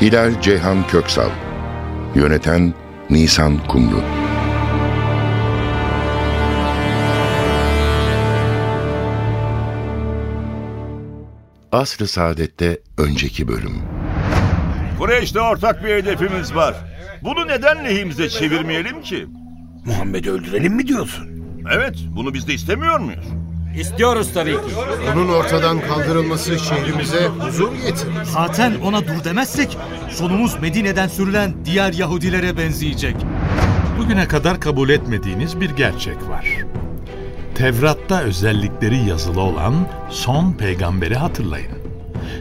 Hilal Ceyhan Köksal Yöneten Nisan Kumru Asr-ı Saadet'te önceki bölüm Kureyş'te ortak bir hedefimiz var. Bunu neden lehimize çevirmeyelim ki? Muhammed'i öldürelim mi diyorsun? Evet, bunu biz de istemiyor muyuz? İstiyoruz tabii ki. Onun ortadan kaldırılması şehrimize huzur getirir. Zaten ona dur demezsek sonumuz Medine'den sürülen diğer Yahudilere benzeyecek. Bugüne kadar kabul etmediğiniz bir gerçek var. Tevrat'ta özellikleri yazılı olan son peygamberi hatırlayın.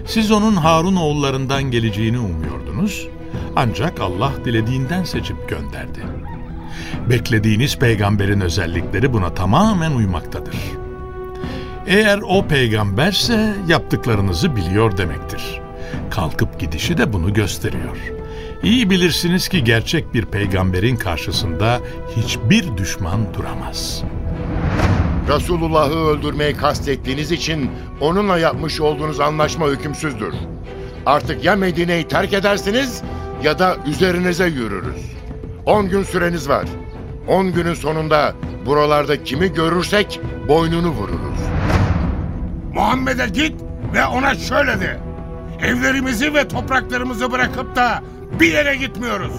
Siz onun Harun oğullarından geleceğini umuyordunuz. Ancak Allah dilediğinden seçip gönderdi. Beklediğiniz peygamberin özellikleri buna tamamen uymaktadır. Eğer o peygamberse yaptıklarınızı biliyor demektir. Kalkıp gidişi de bunu gösteriyor. İyi bilirsiniz ki gerçek bir peygamberin karşısında hiçbir düşman duramaz. Resulullah'ı öldürmeyi kastettiğiniz için onunla yapmış olduğunuz anlaşma hükümsüzdür. Artık ya Medine'yi terk edersiniz ya da üzerinize yürürüz. 10 gün süreniz var. 10 günün sonunda buralarda kimi görürsek boynunu vururuz. Muhammed'e git ve ona şöyle de. Evlerimizi ve topraklarımızı bırakıp da bir yere gitmiyoruz.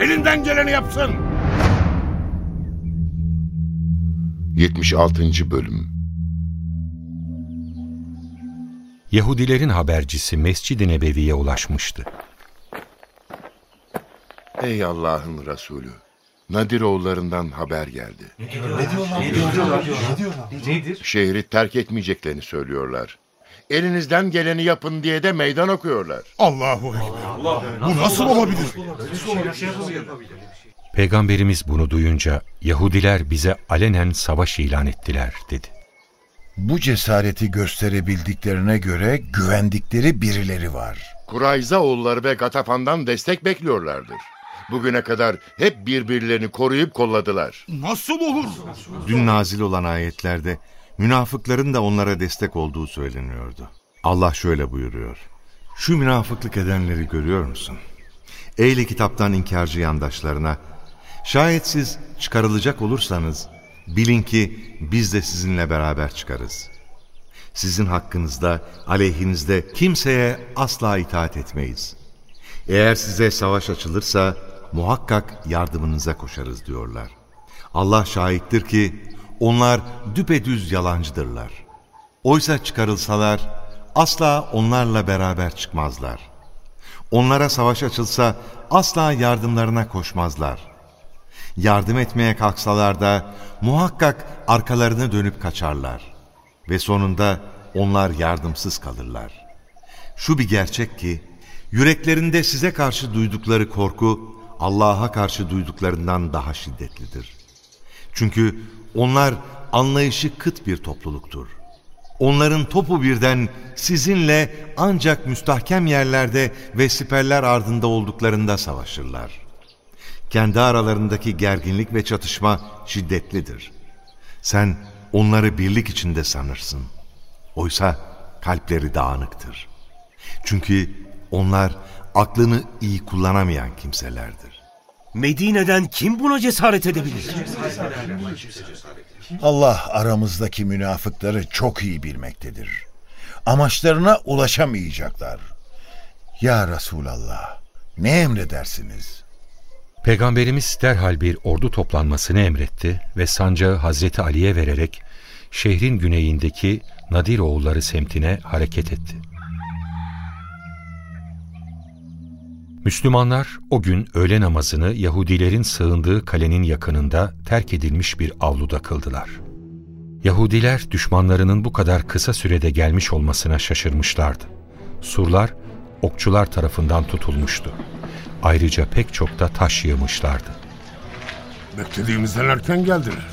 Elinden geleni yapsın. 76. Bölüm Yahudilerin habercisi Mescid-i Nebevi'ye ulaşmıştı. Ey Allah'ın Resulü! Nadir oğullarından haber geldi. Şehri terk etmeyeceklerini söylüyorlar. Elinizden geleni yapın diye de meydan okuyorlar. Allahu Ekber. Bu nasıl olabilir? Peygamberimiz bunu duyunca Yahudiler bize alenen savaş ilan ettiler dedi. Bu cesareti gösterebildiklerine göre güvendikleri birileri var. Kurayza oğulları ve Gatafan'dan destek bekliyorlardır. Bugüne kadar hep birbirlerini koruyup kolladılar. Nasıl olur? Dün nazil olan ayetlerde münafıkların da onlara destek olduğu söyleniyordu. Allah şöyle buyuruyor. Şu münafıklık edenleri görüyor musun? Eyle kitaptan inkarcı yandaşlarına, şayet siz çıkarılacak olursanız, bilin ki biz de sizinle beraber çıkarız. Sizin hakkınızda, aleyhinizde kimseye asla itaat etmeyiz. Eğer size savaş açılırsa, muhakkak yardımınıza koşarız diyorlar. Allah şahittir ki onlar düpedüz yalancıdırlar. Oysa çıkarılsalar asla onlarla beraber çıkmazlar. Onlara savaş açılsa asla yardımlarına koşmazlar. Yardım etmeye kalksalar da muhakkak arkalarını dönüp kaçarlar. Ve sonunda onlar yardımsız kalırlar. Şu bir gerçek ki yüreklerinde size karşı duydukları korku Allah'a karşı duyduklarından daha şiddetlidir. Çünkü onlar anlayışı kıt bir topluluktur. Onların topu birden sizinle ancak müstahkem yerlerde ve siperler ardında olduklarında savaşırlar. Kendi aralarındaki gerginlik ve çatışma şiddetlidir. Sen onları birlik içinde sanırsın. Oysa kalpleri dağınıktır. Çünkü onlar aklını iyi kullanamayan kimselerdir. Medine'den kim buna cesaret edebilir? Allah aramızdaki münafıkları çok iyi bilmektedir. Amaçlarına ulaşamayacaklar. Ya Resulallah, ne emredersiniz? Peygamberimiz derhal bir ordu toplanmasını emretti ve sancağı Hazreti Ali'ye vererek şehrin güneyindeki Nadir oğulları semtine hareket etti. Müslümanlar o gün öğle namazını Yahudilerin sığındığı kalenin yakınında terk edilmiş bir avluda kıldılar. Yahudiler düşmanlarının bu kadar kısa sürede gelmiş olmasına şaşırmışlardı. Surlar okçular tarafından tutulmuştu. Ayrıca pek çok da taş yığmışlardı. Beklediğimizden erken geldiler.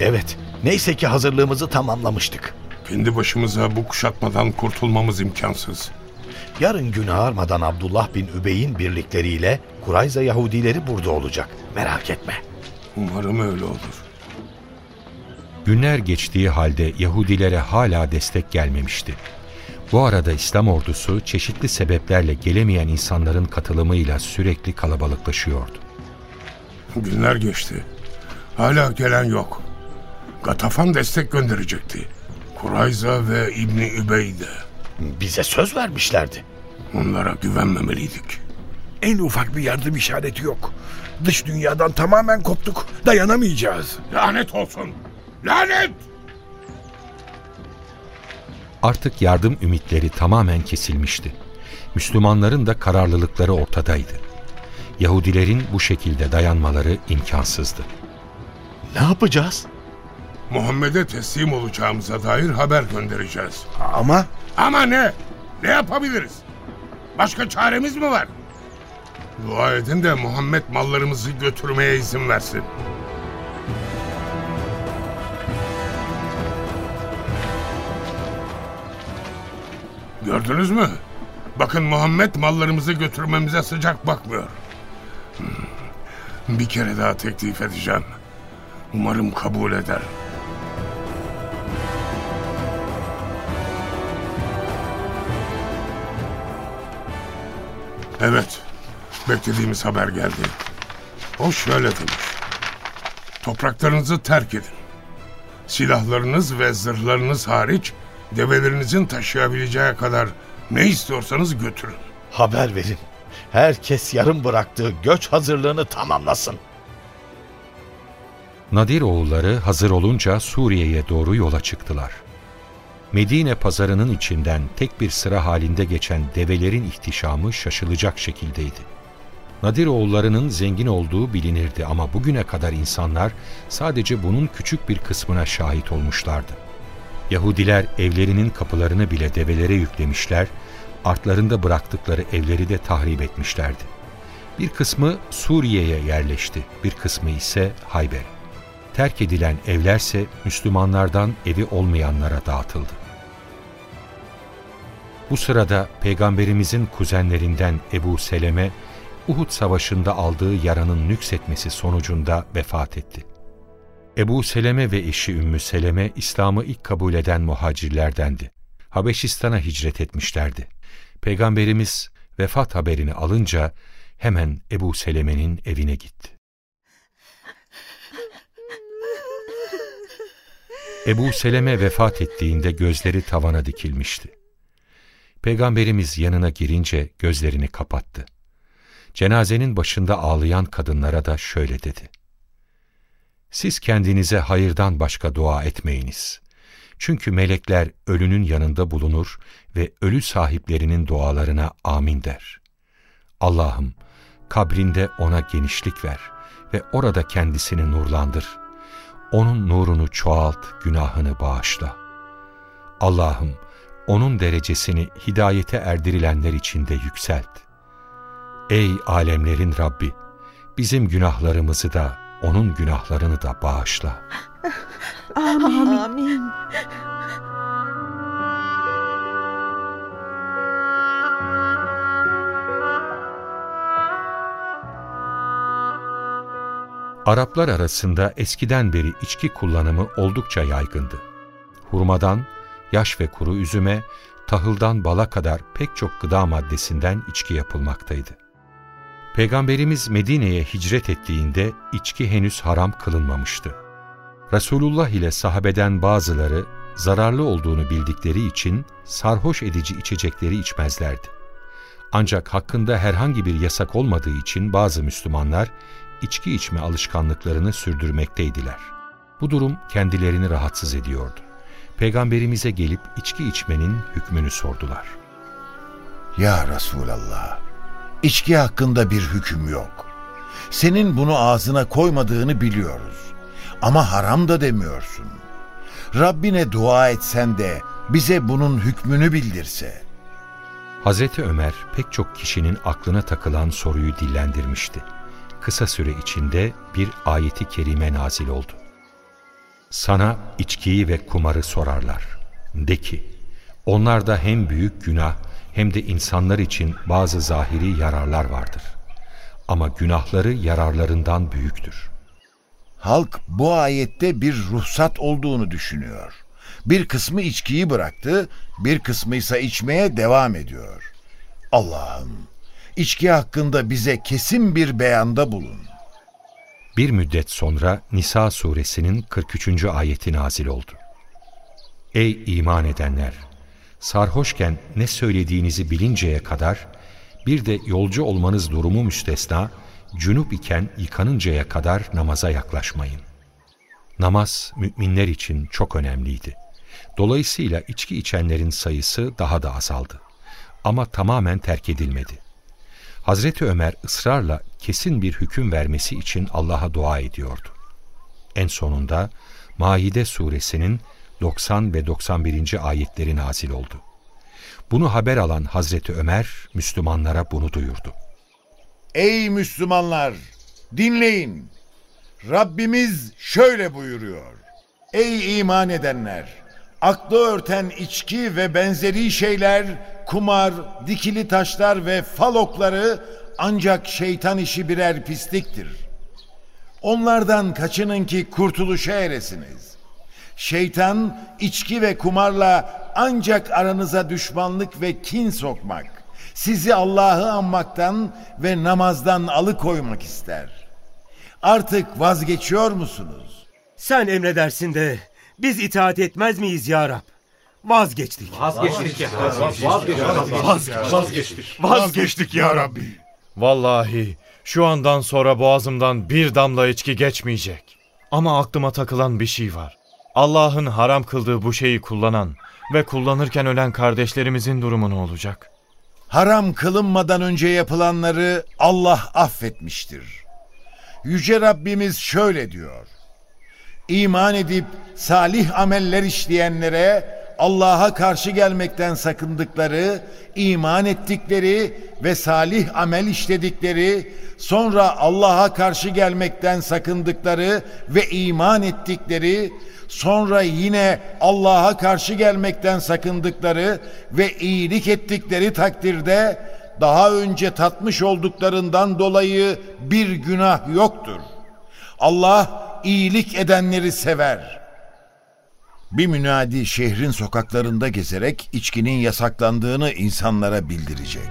Evet, neyse ki hazırlığımızı tamamlamıştık. Kendi başımıza bu kuşatmadan kurtulmamız imkansız. Yarın gün ağarmadan Abdullah bin Übey'in birlikleriyle Kurayza Yahudileri burada olacak. Merak etme. Umarım öyle olur. Günler geçtiği halde Yahudilere hala destek gelmemişti. Bu arada İslam ordusu çeşitli sebeplerle gelemeyen insanların katılımıyla sürekli kalabalıklaşıyordu. Günler geçti. Hala gelen yok. Gatafan destek gönderecekti. Kurayza ve İbni Übey de. Bize söz vermişlerdi. Onlara güvenmemeliydik. En ufak bir yardım işareti yok. Dış dünyadan tamamen koptuk. Dayanamayacağız. Lanet olsun. Lanet! Artık yardım ümitleri tamamen kesilmişti. Müslümanların da kararlılıkları ortadaydı. Yahudilerin bu şekilde dayanmaları imkansızdı. Ne yapacağız? Muhammed'e teslim olacağımıza dair haber göndereceğiz. Ama... Ama ne? Ne yapabiliriz? Başka çaremiz mi var? Dua edin de Muhammed mallarımızı götürmeye izin versin. Gördünüz mü? Bakın Muhammed mallarımızı götürmemize sıcak bakmıyor. Hmm. Bir kere daha teklif edeceğim. Umarım kabul eder. Evet, beklediğimiz haber geldi. O şöyle demiş. Topraklarınızı terk edin. Silahlarınız ve zırhlarınız hariç develerinizin taşıyabileceği kadar ne istiyorsanız götürün. Haber verin. Herkes yarım bıraktığı göç hazırlığını tamamlasın. Nadir oğulları hazır olunca Suriye'ye doğru yola çıktılar. Medine pazarının içinden tek bir sıra halinde geçen develerin ihtişamı şaşılacak şekildeydi. Nadir oğullarının zengin olduğu bilinirdi ama bugüne kadar insanlar sadece bunun küçük bir kısmına şahit olmuşlardı. Yahudiler evlerinin kapılarını bile develere yüklemişler, artlarında bıraktıkları evleri de tahrip etmişlerdi. Bir kısmı Suriye'ye yerleşti, bir kısmı ise Hayber'e. Terk edilen evlerse Müslümanlardan evi olmayanlara dağıtıldı. Bu sırada Peygamberimizin kuzenlerinden Ebu Seleme, Uhud Savaşı'nda aldığı yaranın nüksetmesi sonucunda vefat etti. Ebu Seleme ve eşi Ümmü Seleme İslam'ı ilk kabul eden muhacirlerdendi. Habeşistan'a hicret etmişlerdi. Peygamberimiz vefat haberini alınca hemen Ebu Seleme'nin evine gitti. Ebu Seleme vefat ettiğinde gözleri tavana dikilmişti. Peygamberimiz yanına girince gözlerini kapattı. Cenazenin başında ağlayan kadınlara da şöyle dedi. Siz kendinize hayırdan başka dua etmeyiniz. Çünkü melekler ölünün yanında bulunur ve ölü sahiplerinin dualarına amin der. Allah'ım kabrinde ona genişlik ver ve orada kendisini nurlandır. Onun nurunu çoğalt, günahını bağışla. Allah'ım onun derecesini hidayete erdirilenler içinde yükselt. Ey alemlerin Rabbi! Bizim günahlarımızı da, onun günahlarını da bağışla. Amin. Amin. Araplar arasında eskiden beri içki kullanımı oldukça yaygındı. Hurmadan, yaş ve kuru üzüme, tahıldan bala kadar pek çok gıda maddesinden içki yapılmaktaydı. Peygamberimiz Medine'ye hicret ettiğinde içki henüz haram kılınmamıştı. Resulullah ile sahabeden bazıları zararlı olduğunu bildikleri için sarhoş edici içecekleri içmezlerdi. Ancak hakkında herhangi bir yasak olmadığı için bazı Müslümanlar içki içme alışkanlıklarını sürdürmekteydiler. Bu durum kendilerini rahatsız ediyordu. Peygamberimize gelip içki içmenin hükmünü sordular. Ya Resulallah, içki hakkında bir hüküm yok. Senin bunu ağzına koymadığını biliyoruz. Ama haram da demiyorsun. Rabbine dua etsen de bize bunun hükmünü bildirse. Hazreti Ömer pek çok kişinin aklına takılan soruyu dillendirmişti. Kısa süre içinde bir ayeti kerime nazil oldu. Sana içkiyi ve kumarı sorarlar. De ki, onlarda hem büyük günah hem de insanlar için bazı zahiri yararlar vardır. Ama günahları yararlarından büyüktür. Halk bu ayette bir ruhsat olduğunu düşünüyor. Bir kısmı içkiyi bıraktı, bir kısmı ise içmeye devam ediyor. Allah'ım, içki hakkında bize kesin bir beyanda bulun. Bir müddet sonra Nisa suresinin 43. ayeti nazil oldu. Ey iman edenler! Sarhoşken ne söylediğinizi bilinceye kadar, bir de yolcu olmanız durumu müstesna, cünüp iken yıkanıncaya kadar namaza yaklaşmayın. Namaz müminler için çok önemliydi. Dolayısıyla içki içenlerin sayısı daha da azaldı. Ama tamamen terk edilmedi. Hazreti Ömer ısrarla kesin bir hüküm vermesi için Allah'a dua ediyordu. En sonunda Maide suresinin 90 ve 91. ayetleri nazil oldu. Bunu haber alan Hazreti Ömer Müslümanlara bunu duyurdu. Ey Müslümanlar! Dinleyin! Rabbimiz şöyle buyuruyor. Ey iman edenler! Aklı örten içki ve benzeri şeyler, kumar, dikili taşlar ve falokları ancak şeytan işi birer pisliktir. Onlardan kaçının ki kurtuluşa eresiniz. Şeytan içki ve kumarla ancak aranıza düşmanlık ve kin sokmak, sizi Allah'ı anmaktan ve namazdan alıkoymak ister. Artık vazgeçiyor musunuz? Sen emredersin de biz itaat etmez miyiz ya Rab? Vazgeçtik. Vazgeçtik. Vazgeçtik. Vazgeçtik. Vazgeçtik ya Rabbi. Vallahi şu andan sonra boğazımdan bir damla içki geçmeyecek. Ama aklıma takılan bir şey var. Allah'ın haram kıldığı bu şeyi kullanan ve kullanırken ölen kardeşlerimizin durumu ne olacak? Haram kılınmadan önce yapılanları Allah affetmiştir. Yüce Rabbimiz şöyle diyor. İman edip salih ameller işleyenlere Allah'a karşı gelmekten sakındıkları, iman ettikleri ve salih amel işledikleri, sonra Allah'a karşı gelmekten sakındıkları ve iman ettikleri, sonra yine Allah'a karşı gelmekten sakındıkları ve iyilik ettikleri takdirde daha önce tatmış olduklarından dolayı bir günah yoktur. Allah iyilik edenleri sever. Bir münadi şehrin sokaklarında gezerek içkinin yasaklandığını insanlara bildirecek.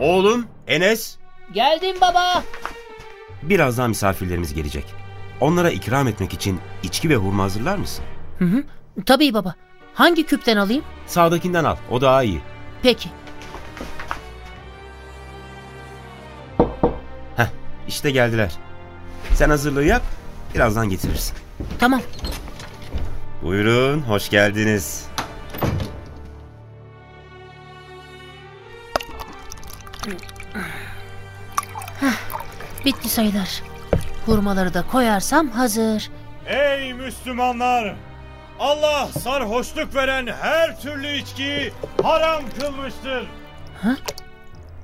Oğlum, Enes, Geldim baba. birazdan misafirlerimiz gelecek. Onlara ikram etmek için içki ve hurma hazırlar mısın? Hı hı. Tabii baba. Hangi küpten alayım? Sağdakinden al, o daha iyi. Peki. İşte geldiler. Sen hazırlığı yap, birazdan getirirsin. Tamam. Buyurun, hoş geldiniz. Bitti sayılır. Hurmaları da koyarsam hazır. Ey Müslümanlar! Allah sarhoşluk veren her türlü içkiyi haram kılmıştır. Ha?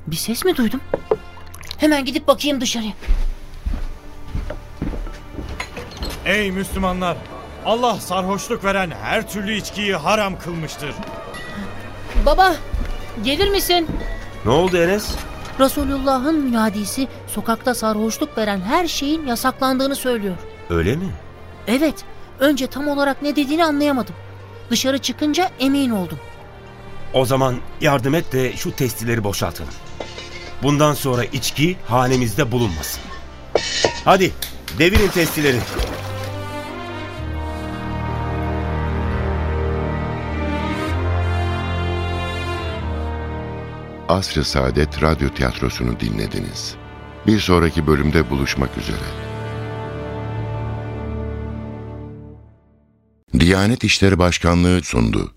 Bir ses mi duydum? Hemen gidip bakayım dışarıya. Ey Müslümanlar! Allah sarhoşluk veren her türlü içkiyi haram kılmıştır. Baba, gelir misin? Ne oldu Enes? Resulullah'ın münadisi sokakta sarhoşluk veren her şeyin yasaklandığını söylüyor. Öyle mi? Evet, önce tam olarak ne dediğini anlayamadım. Dışarı çıkınca emin oldum. O zaman yardım et de şu testileri boşaltalım. Bundan sonra içki hanemizde bulunmasın. Hadi devirin testileri. Asr-ı Saadet Radyo Tiyatrosu'nu dinlediniz. Bir sonraki bölümde buluşmak üzere. Diyanet İşleri Başkanlığı sundu.